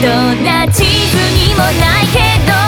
どんな地図にもないけど